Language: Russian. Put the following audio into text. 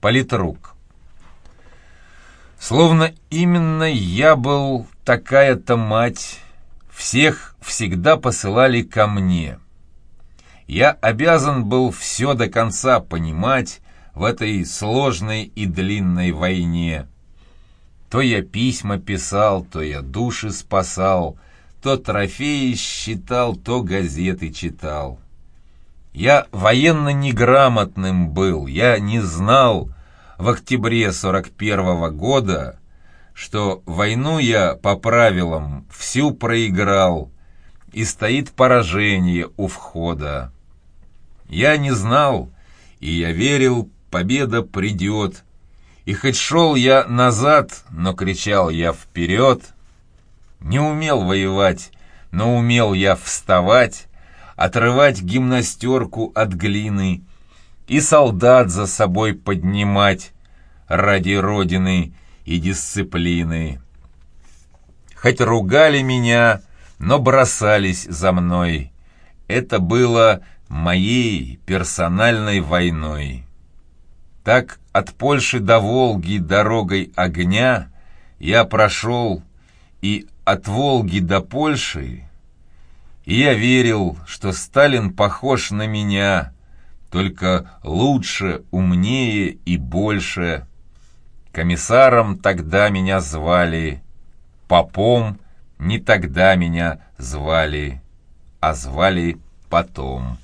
Политрук. Словно именно я был такая-то мать, всех всегда посылали ко мне. Я обязан был все до конца понимать в этой сложной и длинной войне. То я письма писал, то я души спасал, то трофеи считал, то газеты читал. Я военно неграмотным был, я не знал в октябре сорок первого года, что войну я по правилам всю проиграл, и стоит поражение у входа. Я не знал, и я верил, победа придет, и хоть шел я назад, но кричал я вперед, не умел воевать, но умел я вставать, отрывать гимнастерку от глины и солдат за собой поднимать ради Родины и дисциплины. Хоть ругали меня, но бросались за мной. Это было моей персональной войной. Так от Польши до Волги дорогой огня я прошел, и от Волги до Польши я верил, что Сталин похож на меня, только лучше, умнее и больше. Комиссаром тогда меня звали, попом не тогда меня звали, а звали потом.